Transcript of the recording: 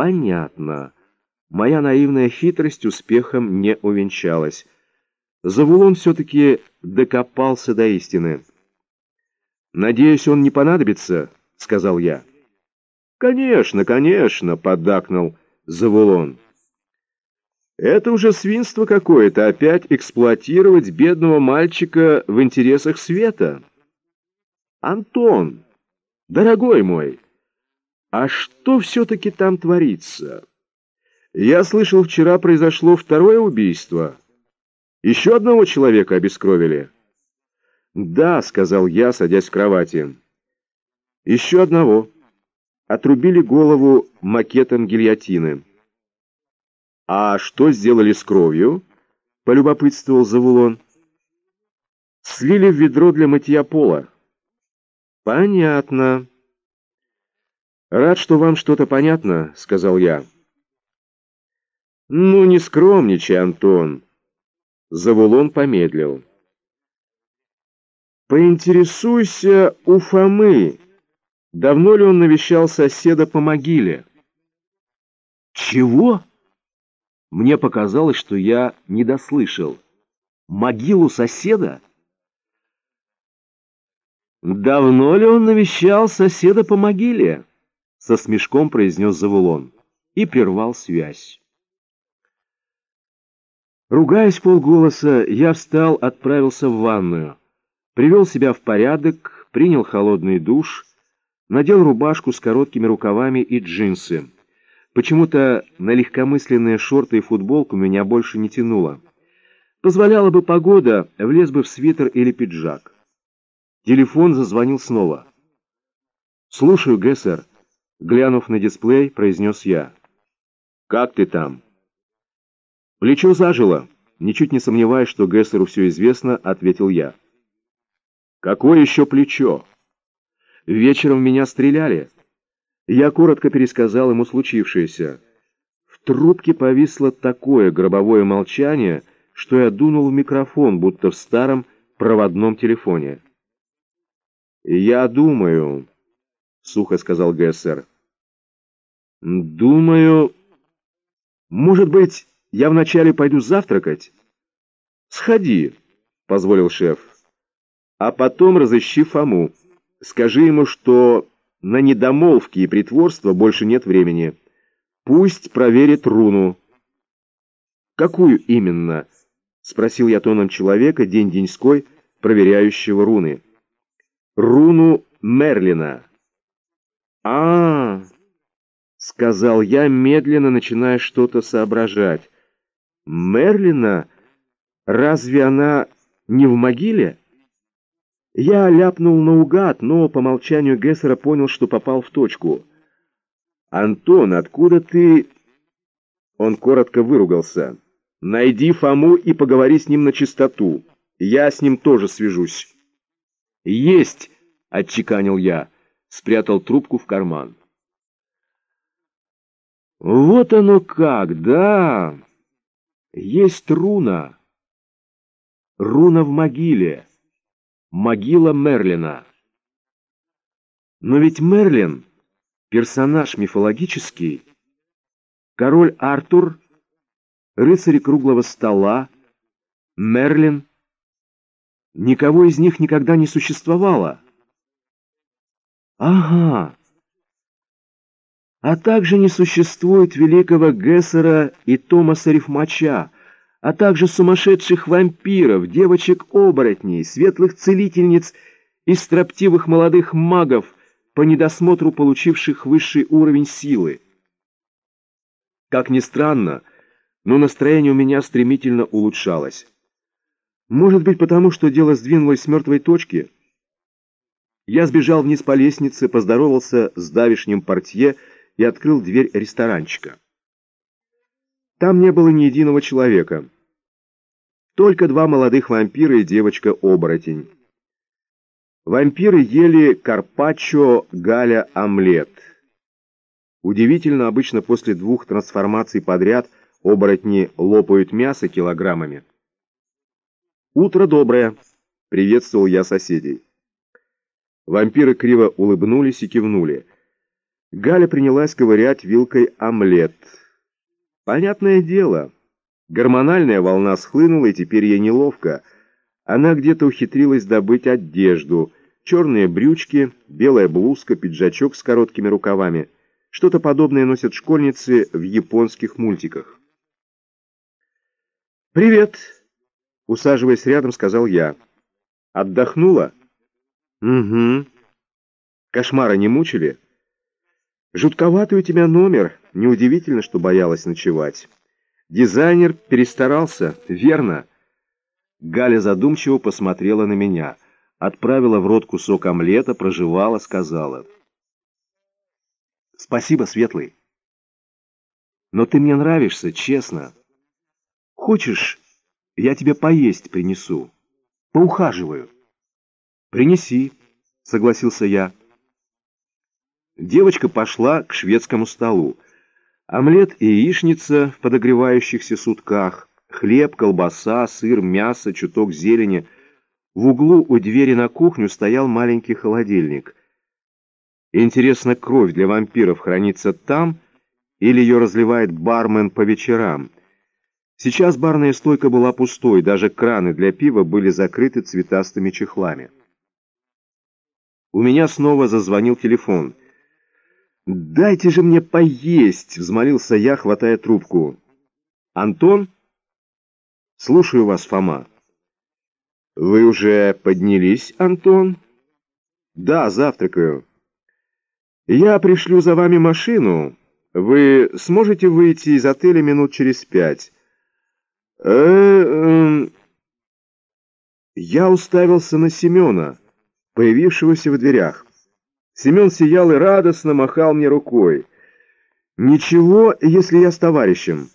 Понятно. Моя наивная хитрость успехом не увенчалась. Завулон все-таки докопался до истины. «Надеюсь, он не понадобится», — сказал я. «Конечно, конечно», — поддакнул Завулон. «Это уже свинство какое-то, опять эксплуатировать бедного мальчика в интересах света». «Антон, дорогой мой, а что все-таки там творится? Я слышал, вчера произошло второе убийство. Еще одного человека обескровили». «Да», — сказал я, садясь в кровати. «Еще одного. Отрубили голову макетом гильотины». «А что сделали с кровью?» — полюбопытствовал Завулон. «Слили в ведро для мытья пола». «Понятно». «Рад, что вам что-то понятно», — сказал я. «Ну, не скромничай, Антон». Завулон помедлил. Поинтересуйся у Фомы, давно ли он навещал соседа по могиле. Чего? Мне показалось, что я не дослышал. Могилу соседа? Давно ли он навещал соседа по могиле? Со смешком произнес Завулон и прервал связь. Ругаясь полголоса, я встал, отправился в ванную привел себя в порядок, принял холодный душ, надел рубашку с короткими рукавами и джинсы. Почему-то на легкомысленные шорты и футболку меня больше не тянуло. Позволяла бы погода, влез бы в свитер или пиджак. Телефон зазвонил снова. «Слушаю, Гессер», — глянув на дисплей, произнес я. «Как ты там?» «Плечо зажило», — ничуть не сомневаясь, что Гессеру все известно, ответил я. Какое еще плечо? Вечером меня стреляли. Я коротко пересказал ему случившееся. В трубке повисло такое гробовое молчание, что я дунул в микрофон, будто в старом проводном телефоне. «Я думаю», — сухо сказал ГСР. «Думаю... Может быть, я вначале пойду завтракать?» «Сходи», — позволил шеф. А потом разыщи Фому. Скажи ему, что на недомолвки и притворство больше нет времени. Пусть проверит руну. Какую именно? Спросил я тоном человека, день-деньской, проверяющего руны. Руну Мерлина. А, сказал я, медленно начиная что-то соображать. Мерлина? Разве она не в могиле? Я ляпнул наугад, но по молчанию Гессера понял, что попал в точку. «Антон, откуда ты...» Он коротко выругался. «Найди Фому и поговори с ним на чистоту. Я с ним тоже свяжусь». «Есть!» — отчеканил я, спрятал трубку в карман. «Вот оно как, да! Есть руна. Руна в могиле». Могила Мерлина. Но ведь Мерлин — персонаж мифологический. Король Артур, рыцарь круглого стола, Мерлин. Никого из них никогда не существовало. Ага. А также не существует великого Гессера и Томаса Рифмача, а также сумасшедших вампиров, девочек-оборотней, светлых целительниц и строптивых молодых магов, по недосмотру получивших высший уровень силы. Как ни странно, но настроение у меня стремительно улучшалось. Может быть, потому что дело сдвинулось с мертвой точки? Я сбежал вниз по лестнице, поздоровался с давишним портье и открыл дверь ресторанчика. Там не было ни единого человека. Только два молодых вампира и девочка-оборотень. Вампиры ели карпаччо галя омлет. Удивительно, обычно после двух трансформаций подряд оборотни лопают мясо килограммами. «Утро доброе!» — приветствовал я соседей. Вампиры криво улыбнулись и кивнули. Галя принялась ковырять вилкой омлет. Понятное дело, гормональная волна схлынула, и теперь ей неловко. Она где-то ухитрилась добыть одежду, черные брючки, белая блузка, пиджачок с короткими рукавами. Что-то подобное носят школьницы в японских мультиках. «Привет!» — усаживаясь рядом, сказал я. «Отдохнула?» «Угу. Кошмары не мучили?» «Жутковатый у тебя номер. Неудивительно, что боялась ночевать. Дизайнер перестарался, верно?» Галя задумчиво посмотрела на меня, отправила в рот кусок омлета, прожевала, сказала. «Спасибо, Светлый. Но ты мне нравишься, честно. Хочешь, я тебе поесть принесу? Поухаживаю». «Принеси», — согласился я. Девочка пошла к шведскому столу. Омлет и яичница в подогревающихся сутках, хлеб, колбаса, сыр, мясо, чуток зелени. В углу у двери на кухню стоял маленький холодильник. Интересно, кровь для вампиров хранится там или ее разливает бармен по вечерам? Сейчас барная стойка была пустой, даже краны для пива были закрыты цветастыми чехлами. У меня снова зазвонил телефон. «Дайте же мне поесть!» — взмолился я, хватая трубку. «Антон?» «Слушаю вас, Фома». «Вы уже поднялись, Антон?» «Да, завтракаю». «Я пришлю за вами машину. Вы сможете выйти из отеля минут через пять?» э -э Я уставился на Семена, появившегося в дверях. Семен сиял и радостно махал мне рукой. «Ничего, если я с товарищем».